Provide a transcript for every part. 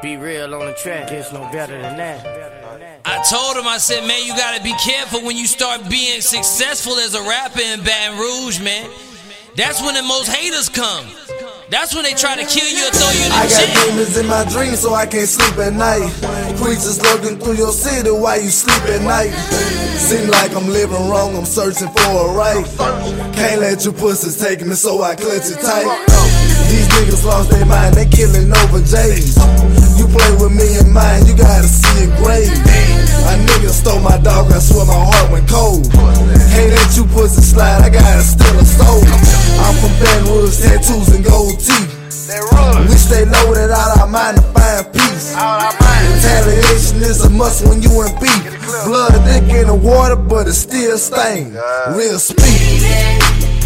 Be real on the track, gets no better than that. I told him, I said, man, you gotta be careful when you start being successful as a rapper in Baton Rouge, man. That's when the most haters come. That's when they try to kill you or throw you in the I got jail. demons in my dreams, so I can't sleep at night. Creatures lurking through your city while you sleep at night. Seem like I'm living wrong, I'm searching for a right. Can't let you pussies take me, so I clutch it tight. These niggas lost their mind, they killing over J's. You play with me and mine, you gotta see it grave. A nigga stole my dog, I swear my heart went cold. Can't let you pussies slide, I gotta steal a soul. I'm from Baton Rouge, tattoos and gold teeth. Wish they loaded out our mind to find peace. Retaliation is a must when you in beef. Blood thick in the water, but it still stain. Real speed.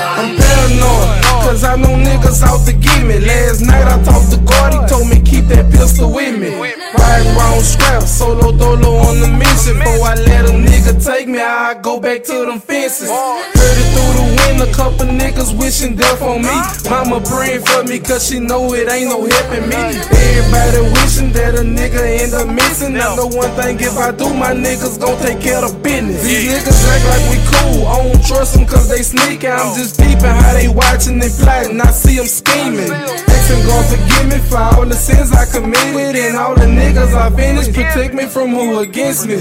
I'm paranoid, cause I know niggas out to get me. Last night I talked to God, he told me keep that pistol with me. Riding around scrap, solo dolo on the mission. Before I let a nigga take me, I go back to them fences. Heard it through the wind, a couple niggas wishing death on me. Mama praying for me, cause she know it ain't no helping me. Everybody wishing that a nigga end up missing. I know one thing, if I do, my niggas gon' take care of business. These niggas act like we cool, sneaking. I'm just peeping how they watching and plotting. I see them scheming. Asking God forgive me for all the sins I committed and all the niggas I finished. Protect me from who against me.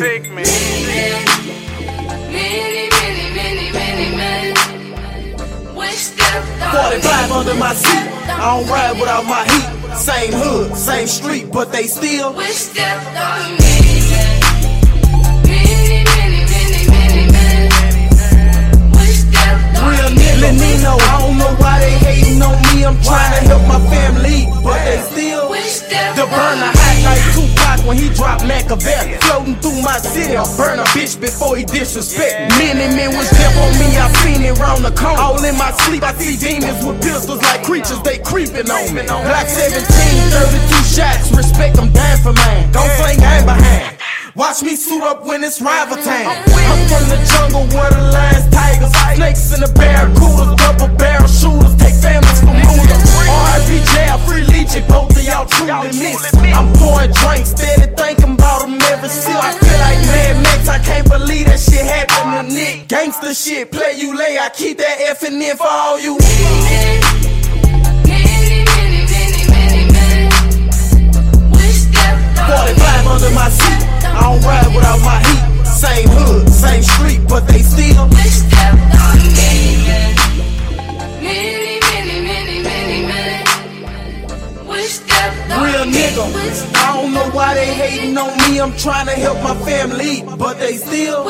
Forty-five under my seat. I don't ride without my heat. Same hood, same street, but they still. Real he dropped Machiavelli. Floating through my city, I'll burn a bitch before he disrespect me. Many men was death on me, I seen it round the corner. All in my sleep, I see demons with pistols like creatures, they creeping on me. Glock 17, 32 shots, respect them dying for man. Don't fling gang behind. Watch me suit up when it's rival time. I'm from the jungle where the lions, tigers, snakes, and the barracudas, double barrel shooters, take families from rulers. RIP jail, free legion, both of y'all truly miss. I'm pouring drinks, Gangsta shit, play you lay, I keep that effing in for all you. Forty-five under my seat. I don't ride without my heat. Same hood, same street, but they still. Real nigga. I don't know why they hating on me. I'm trying to help my family, but they still.